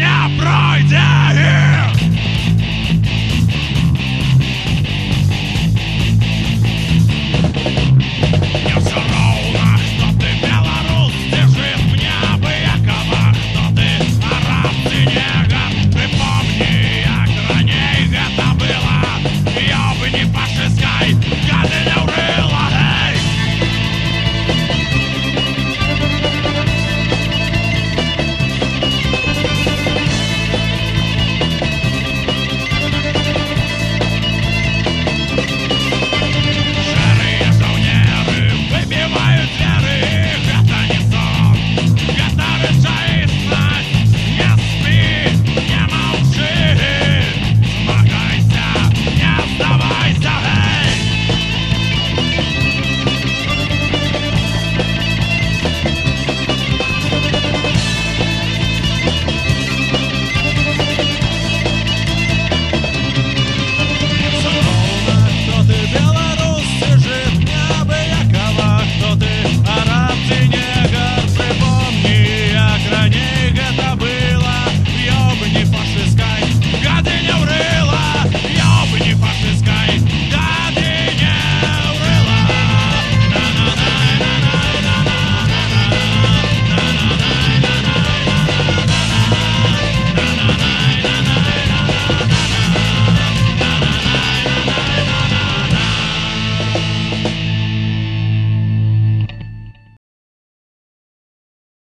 Não. prova.